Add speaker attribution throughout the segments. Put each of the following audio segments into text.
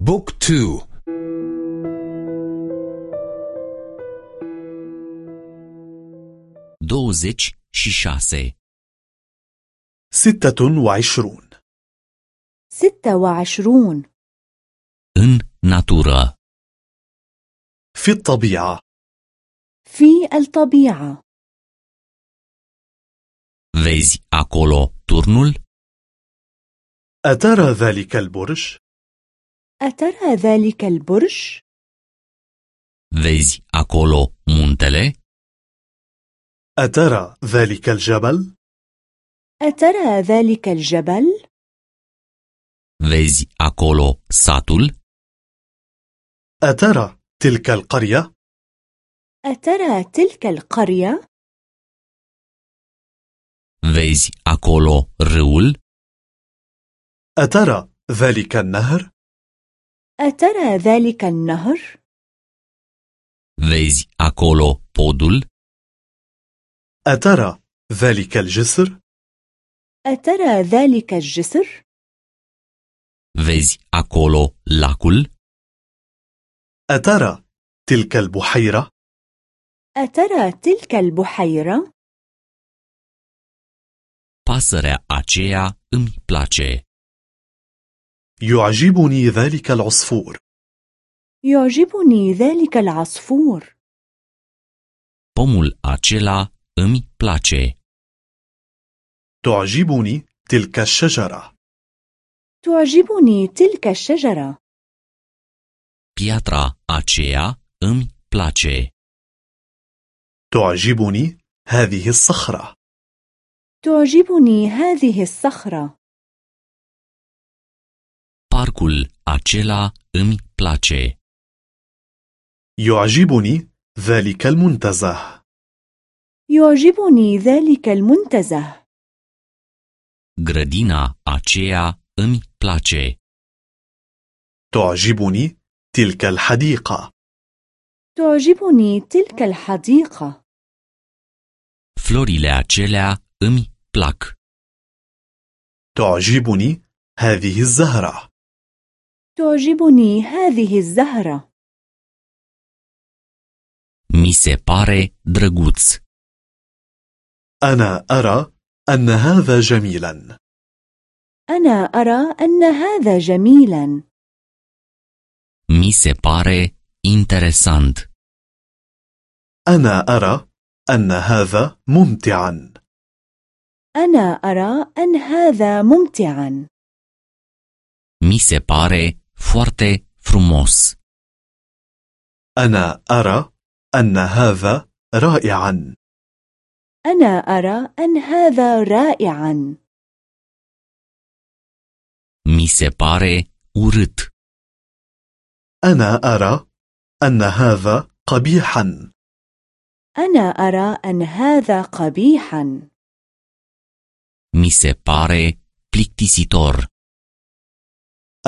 Speaker 1: بوك تو
Speaker 2: și șase.
Speaker 3: ستة وعشرون.
Speaker 4: ستة وعشرون.
Speaker 2: În natură.
Speaker 3: في الطبيعة.
Speaker 4: في الطبيعة.
Speaker 2: Vezi acolo turnul?
Speaker 3: أترى ذلك البرج؟
Speaker 4: أترى ذلك البرج؟
Speaker 2: Vezi acolo muntele?
Speaker 3: أترى ذلك الجبل؟
Speaker 4: أترى ذلك الجبل؟
Speaker 2: Vezi acolo satul?
Speaker 3: أترى تلك القرية؟
Speaker 4: أترى تلك القرية؟
Speaker 2: Vezi acolo râul?
Speaker 3: أترى ذلك النهر؟
Speaker 4: أترى ذلك النهر؟
Speaker 2: Vezi acolo podul?
Speaker 3: أترى ذلك الجسر؟
Speaker 4: أترى ذلك الجسر؟
Speaker 2: Vezi acolo lacul?
Speaker 3: أترى تلك البحيرة؟
Speaker 4: أترى تلك البحيرة؟
Speaker 2: Pasărea aceea îmi place.
Speaker 3: يعجبني ذلك العصفور.
Speaker 4: يعجبني ذلك العصفور.
Speaker 2: Pomul acela îmi place.
Speaker 3: تعجبني تلك الشجرة.
Speaker 4: تعجبني تلك الشجرة.
Speaker 2: Piatra aceea îmi place.
Speaker 3: تعجبني هذه الصخرة.
Speaker 4: تعجبني هذه الصخرة.
Speaker 2: Parcul acela îmi place.
Speaker 3: يعجبني ذلك المنتزه
Speaker 4: يعجبني ذلك المنتزه
Speaker 2: Grădina aceea îmi place.
Speaker 3: تعجبني تلك الحديقة
Speaker 4: تعجبني تلك الحديقة
Speaker 2: Florile acelea îmi plac.
Speaker 3: تعجبني هذه الزهرة
Speaker 4: تعجبني هذه الزهرة.
Speaker 2: Mi se pare drăguț.
Speaker 3: أنا أرى أن هذا جميلا.
Speaker 4: أنا أرى أن هذا جميلا.
Speaker 2: Mi se pare interesant.
Speaker 3: أنا أرى أن هذا ممتعا.
Speaker 4: أنا أرى أن هذا ممتعا.
Speaker 2: Mi se pare foarte frumos.
Speaker 3: أنا أرى أن هذا رائعا
Speaker 4: أنا أرى أن هذا رائعا
Speaker 2: Mi se pare urât.
Speaker 3: أنا أرى أن هذا قبيحا
Speaker 4: أنا أرى أن هذا قبيحا
Speaker 2: Mi se pare plictisitor.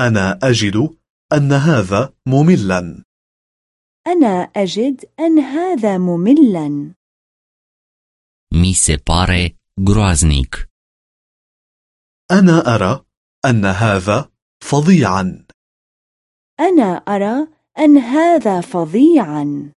Speaker 3: أنا أجد أن هذا مملا.
Speaker 4: أنا أجد أن هذا مملا.
Speaker 2: Mi se pare groaznic.
Speaker 3: أنا أرى أن هذا فظيعا.
Speaker 4: أنا أرى أن هذا فظيعا.